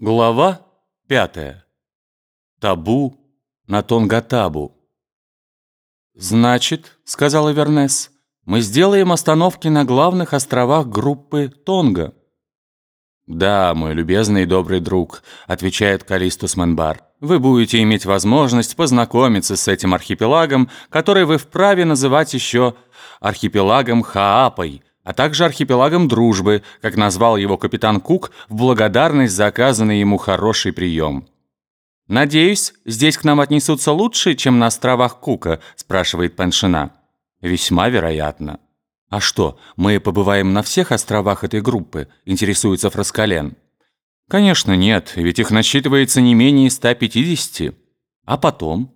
Глава пятая. Табу на Тонгатабу. «Значит, — сказал Вернес, — мы сделаем остановки на главных островах группы Тонга». «Да, мой любезный и добрый друг», — отвечает Калистус Менбар. «Вы будете иметь возможность познакомиться с этим архипелагом, который вы вправе называть еще архипелагом Хаапой, а также архипелагом дружбы, как назвал его капитан Кук в благодарность за оказанный ему хороший прием. «Надеюсь, здесь к нам отнесутся лучше, чем на островах Кука?» – спрашивает Паншина. «Весьма вероятно». «А что, мы побываем на всех островах этой группы?» – интересуется Фраскален. «Конечно нет, ведь их насчитывается не менее 150. А потом?»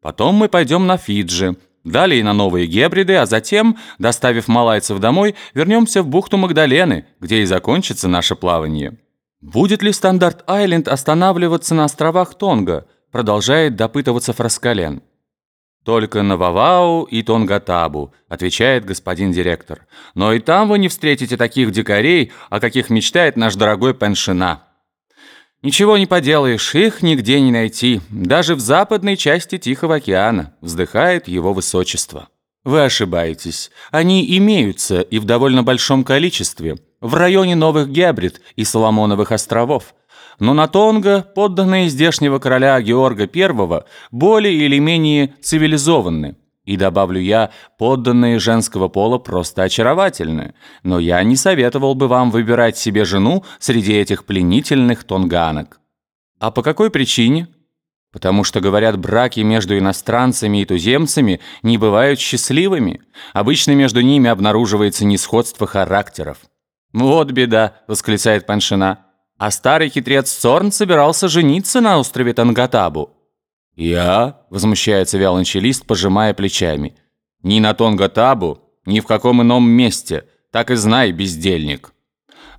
«Потом мы пойдем на Фиджи». Далее на Новые Гебриды, а затем, доставив малайцев домой, вернемся в бухту Магдалены, где и закончится наше плавание. Будет ли Стандарт-Айленд останавливаться на островах Тонга? Продолжает допытываться Фраскален. «Только на Вавау и Тонгатабу», — отвечает господин директор. «Но и там вы не встретите таких дикарей, о каких мечтает наш дорогой Пеншина». «Ничего не поделаешь, их нигде не найти, даже в западной части Тихого океана», вздыхает его высочество. Вы ошибаетесь. Они имеются и в довольно большом количестве, в районе Новых Гебрид и Соломоновых островов. Но на Тонго подданные здешнего короля Георга I более или менее цивилизованы. И добавлю я, подданные женского пола просто очаровательны, но я не советовал бы вам выбирать себе жену среди этих пленительных тонганок. А по какой причине? Потому что, говорят, браки между иностранцами и туземцами не бывают счастливыми. Обычно между ними обнаруживается несходство характеров. «Вот беда», — восклицает Паншина. А старый хитрец Цорн собирался жениться на острове Тангатабу. «Я?» – возмущается виолончелист, пожимая плечами. «Ни на Тонготабу, ни в каком ином месте. Так и знай, бездельник».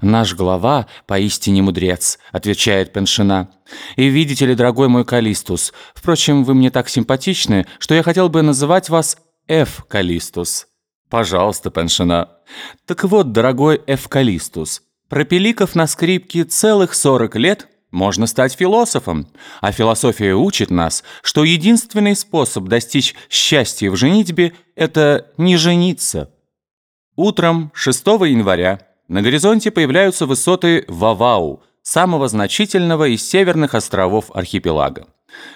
«Наш глава поистине мудрец», — отвечает Пеншина. «И видите ли, дорогой мой Калистус, впрочем, вы мне так симпатичны, что я хотел бы называть вас Ф. Калистус». «Пожалуйста, Пеншина». «Так вот, дорогой Ф. Калистус, пропеликов на скрипке целых сорок лет можно стать философом, а философия учит нас, что единственный способ достичь счастья в женитьбе – это не жениться. Утром 6 января на горизонте появляются высоты Вавау, самого значительного из северных островов архипелага.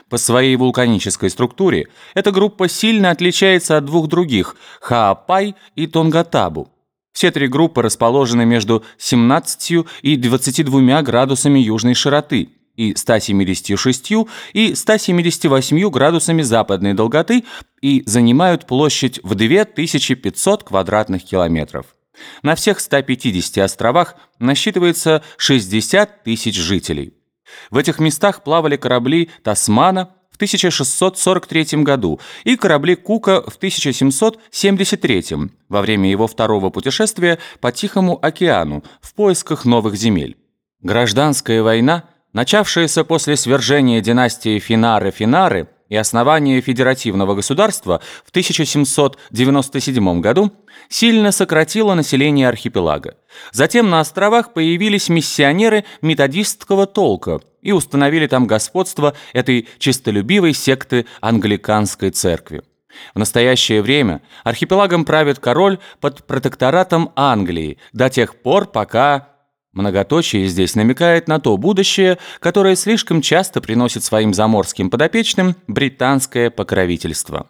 По своей вулканической структуре эта группа сильно отличается от двух других – Хаапай и Тонгатабу. Все три группы расположены между 17 и 22 градусами южной широты и 176 и 178 градусами западной долготы и занимают площадь в 2500 квадратных километров. На всех 150 островах насчитывается 60 тысяч жителей. В этих местах плавали корабли «Тасмана», в 1643 году и корабли Кука в 1773 во время его второго путешествия по Тихому океану в поисках новых земель. Гражданская война, начавшаяся после свержения династии Финары-Финары и основания федеративного государства в 1797 году, сильно сократила население архипелага. Затем на островах появились миссионеры методистского толка – и установили там господство этой чистолюбивой секты англиканской церкви. В настоящее время архипелагом правит король под протекторатом Англии до тех пор, пока... Многоточие здесь намекает на то будущее, которое слишком часто приносит своим заморским подопечным британское покровительство.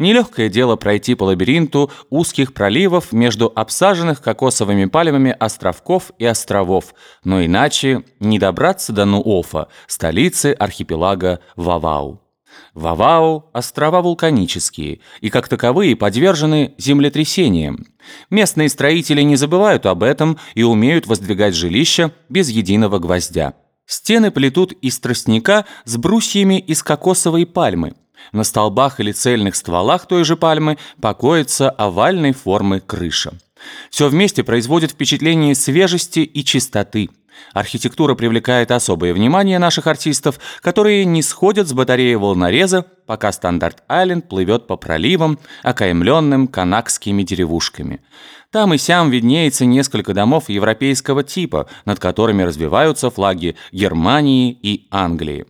Нелегкое дело пройти по лабиринту узких проливов между обсаженных кокосовыми пальмами островков и островов, но иначе не добраться до Нуофа, столицы архипелага Вавау. Вавау – острова вулканические и, как таковые, подвержены землетрясениям. Местные строители не забывают об этом и умеют воздвигать жилища без единого гвоздя. Стены плетут из тростника с брусьями из кокосовой пальмы – на столбах или цельных стволах той же пальмы покоится овальной формы крыша. Все вместе производит впечатление свежести и чистоты. Архитектура привлекает особое внимание наших артистов, которые не сходят с батареи волнореза, пока Стандарт-Айленд плывет по проливам, окаймленным канакскими деревушками. Там и сям виднеется несколько домов европейского типа, над которыми развиваются флаги Германии и Англии.